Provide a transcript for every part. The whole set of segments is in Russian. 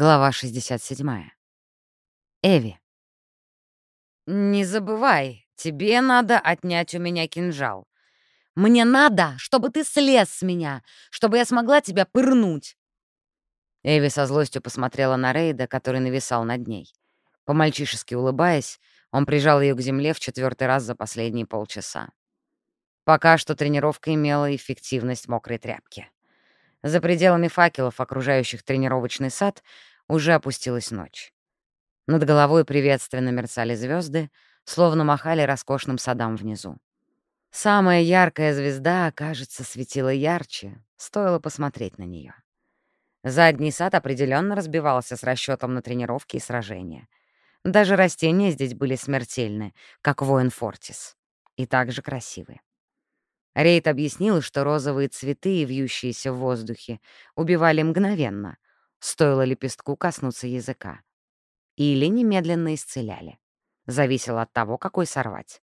Глава 67. Эви. «Не забывай, тебе надо отнять у меня кинжал. Мне надо, чтобы ты слез с меня, чтобы я смогла тебя пырнуть!» Эви со злостью посмотрела на Рейда, который нависал над ней. По-мальчишески улыбаясь, он прижал ее к земле в четвертый раз за последние полчаса. Пока что тренировка имела эффективность мокрой тряпки. За пределами факелов, окружающих тренировочный сад, уже опустилась ночь. Над головой приветственно мерцали звезды, словно махали роскошным садам внизу. Самая яркая звезда, кажется, светила ярче, стоило посмотреть на нее. Задний сад определенно разбивался с расчетом на тренировки и сражения. Даже растения здесь были смертельны, как воин Фортис, и также красивые. Рейд объяснил, что розовые цветы, вьющиеся в воздухе, убивали мгновенно, стоило лепестку коснуться языка. Или немедленно исцеляли. Зависело от того, какой сорвать.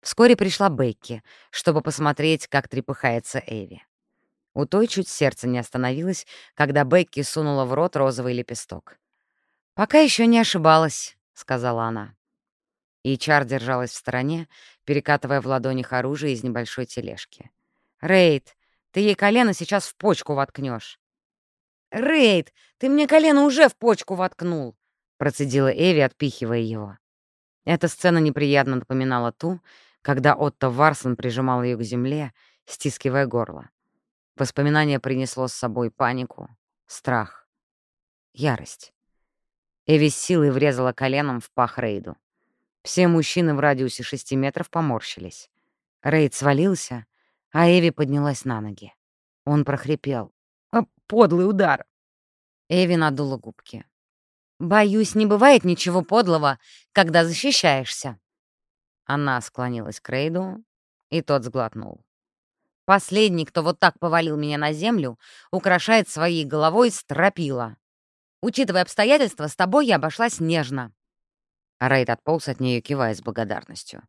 Вскоре пришла Бекки, чтобы посмотреть, как трепыхается Эви. У той чуть сердце не остановилось, когда Бекки сунула в рот розовый лепесток. «Пока еще не ошибалась», — сказала она. И Чар держалась в стороне, перекатывая в ладонях оружие из небольшой тележки. «Рейд, ты ей колено сейчас в почку воткнешь. «Рейд, ты мне колено уже в почку воткнул!» — процедила Эви, отпихивая его. Эта сцена неприятно напоминала ту, когда Отто Варсон прижимал ее к земле, стискивая горло. Воспоминание принесло с собой панику, страх, ярость. Эви с силой врезала коленом в пах Рейду. Все мужчины в радиусе шести метров поморщились. Рейд свалился, а Эви поднялась на ноги. Он прохрипел. «А, «Подлый удар!» Эви надула губки. «Боюсь, не бывает ничего подлого, когда защищаешься». Она склонилась к Рейду, и тот сглотнул. «Последний, кто вот так повалил меня на землю, украшает своей головой стропила. Учитывая обстоятельства, с тобой я обошлась нежно. Рейд отполз от нее, кивая с благодарностью.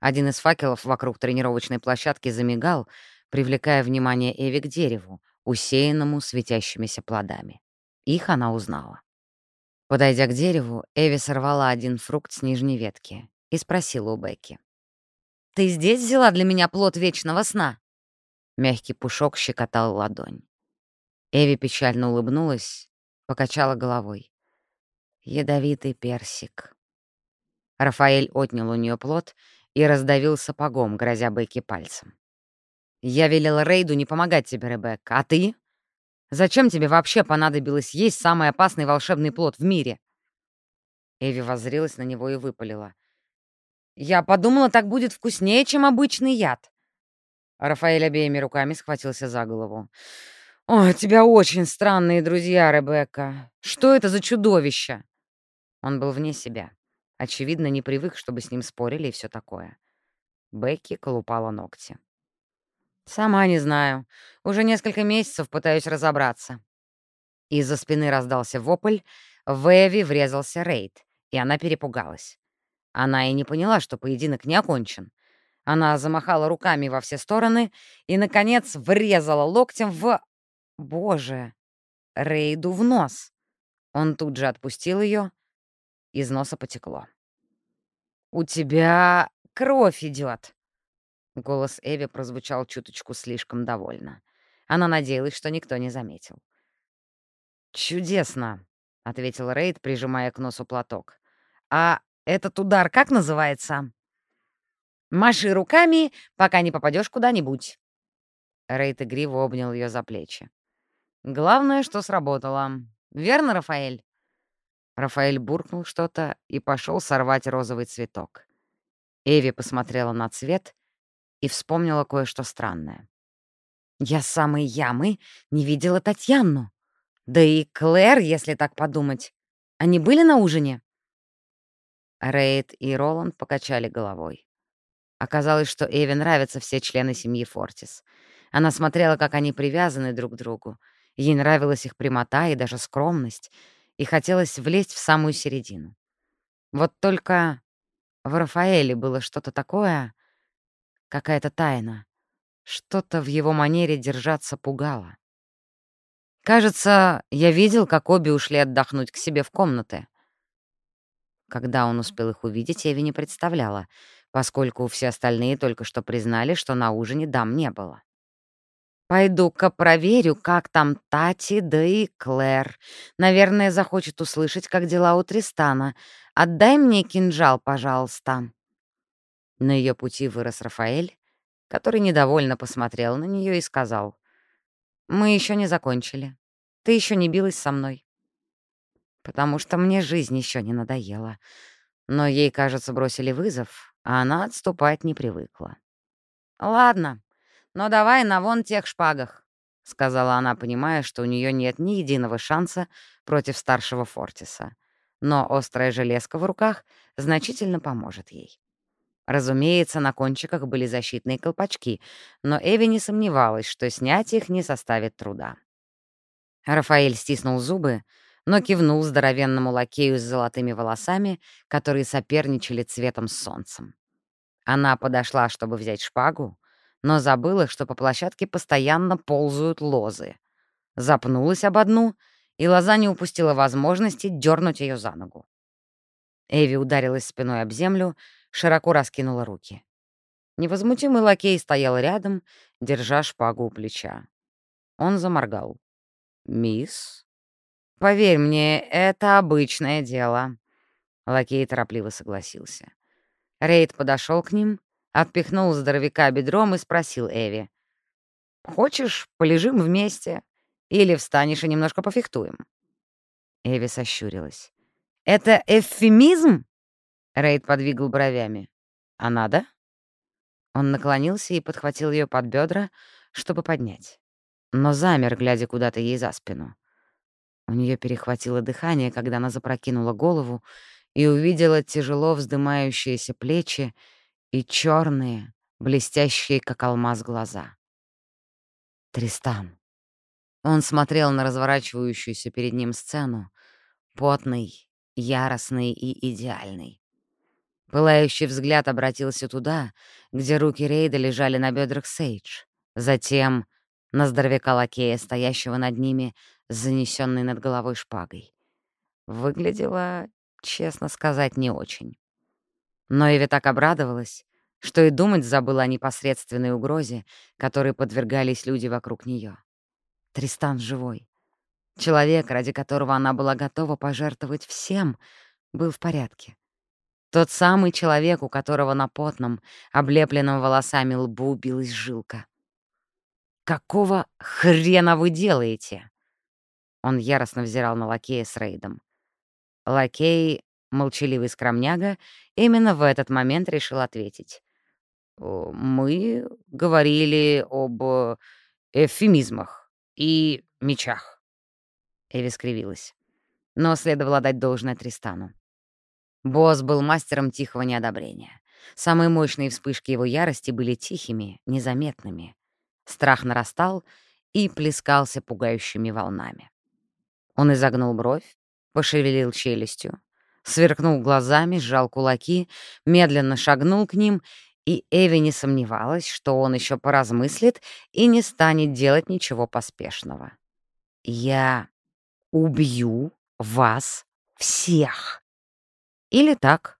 Один из факелов вокруг тренировочной площадки замигал, привлекая внимание Эви к дереву, усеянному светящимися плодами. Их она узнала. Подойдя к дереву, Эви сорвала один фрукт с нижней ветки и спросила у Бекки. «Ты здесь взяла для меня плод вечного сна?» Мягкий пушок щекотал ладонь. Эви печально улыбнулась, покачала головой. «Ядовитый персик», Рафаэль отнял у нее плод и раздавил сапогом, грозя Бекки пальцем. «Я велел Рейду не помогать тебе, Ребекка, а ты? Зачем тебе вообще понадобилось есть самый опасный волшебный плод в мире?» Эви воззрилась на него и выпалила. «Я подумала, так будет вкуснее, чем обычный яд». Рафаэль обеими руками схватился за голову. «О, у тебя очень странные друзья, Ребекка. Что это за чудовище?» Он был вне себя. Очевидно, не привык, чтобы с ним спорили и все такое. Бекки колупала ногти. «Сама не знаю. Уже несколько месяцев пытаюсь разобраться». Из-за спины раздался вопль, в Эви врезался рейд, и она перепугалась. Она и не поняла, что поединок не окончен. Она замахала руками во все стороны и, наконец, врезала локтем в... Боже! Рейду в нос. Он тут же отпустил ее, из носа потекло. «У тебя кровь идет. Голос Эви прозвучал чуточку слишком довольно. Она надеялась, что никто не заметил. «Чудесно», — ответил Рейд, прижимая к носу платок. «А этот удар как называется?» «Маши руками, пока не попадешь куда-нибудь». Рейд игриво обнял ее за плечи. «Главное, что сработало. Верно, Рафаэль?» Рафаэль буркнул что-то и пошел сорвать розовый цветок. Эви посмотрела на цвет и вспомнила кое-что странное. «Я самой ямы не видела Татьяну. Да и Клэр, если так подумать. Они были на ужине?» Рейд и Роланд покачали головой. Оказалось, что Эви нравятся все члены семьи Фортис. Она смотрела, как они привязаны друг к другу. Ей нравилась их прямота и даже скромность — и хотелось влезть в самую середину. Вот только в Рафаэле было что-то такое, какая-то тайна, что-то в его манере держаться пугало. Кажется, я видел, как обе ушли отдохнуть к себе в комнаты. Когда он успел их увидеть, Эви не представляла, поскольку все остальные только что признали, что на ужине дам не было. «Пойду-ка проверю, как там Тати, да и Клэр. Наверное, захочет услышать, как дела у Тристана. Отдай мне кинжал, пожалуйста». На ее пути вырос Рафаэль, который недовольно посмотрел на нее и сказал, «Мы еще не закончили. Ты еще не билась со мной» потому что мне жизнь еще не надоела. Но ей, кажется, бросили вызов, а она отступать не привыкла. «Ладно, но давай на вон тех шпагах», — сказала она, понимая, что у нее нет ни единого шанса против старшего Фортиса. Но острая железка в руках значительно поможет ей. Разумеется, на кончиках были защитные колпачки, но Эви не сомневалась, что снять их не составит труда. Рафаэль стиснул зубы, но кивнул здоровенному лакею с золотыми волосами, которые соперничали цветом с солнцем. Она подошла, чтобы взять шпагу, но забыла, что по площадке постоянно ползают лозы. Запнулась об одну, и лоза не упустила возможности дернуть ее за ногу. Эви ударилась спиной об землю, широко раскинула руки. Невозмутимый лакей стоял рядом, держа шпагу у плеча. Он заморгал. «Мисс?» «Поверь мне, это обычное дело». Лакей торопливо согласился. Рейд подошел к ним, отпихнул здоровяка бедром и спросил Эви. «Хочешь, полежим вместе? Или встанешь и немножко пофехтуем?» Эви сощурилась. «Это эвфемизм?» Рейд подвигал бровями. «А надо?» Он наклонился и подхватил ее под бедра, чтобы поднять. Но замер, глядя куда-то ей за спину. У нее перехватило дыхание, когда она запрокинула голову и увидела тяжело вздымающиеся плечи и черные, блестящие, как алмаз, глаза. Тристан. Он смотрел на разворачивающуюся перед ним сцену, потный, яростный и идеальный. Пылающий взгляд обратился туда, где руки Рейда лежали на бедрах Сейдж, затем на здоровяка лакея, стоящего над ними с занесенной над головой шпагой. Выглядела, честно сказать, не очень. Но Эви так обрадовалась, что и думать забыла о непосредственной угрозе, которой подвергались люди вокруг нее. Тристан живой. Человек, ради которого она была готова пожертвовать всем, был в порядке. Тот самый человек, у которого на потном, облепленном волосами лбу билась жилка. «Какого хрена вы делаете?» Он яростно взирал на лакея с рейдом. Лакей, молчаливый скромняга, именно в этот момент решил ответить. «Мы говорили об э, эвфемизмах и мечах». Эви скривилась. Но следовало дать должное Тристану. Босс был мастером тихого неодобрения. Самые мощные вспышки его ярости были тихими, незаметными. Страх нарастал и плескался пугающими волнами. Он изогнул бровь, пошевелил челюстью, сверкнул глазами, сжал кулаки, медленно шагнул к ним, и Эви не сомневалась, что он еще поразмыслит и не станет делать ничего поспешного. «Я убью вас всех!» Или так.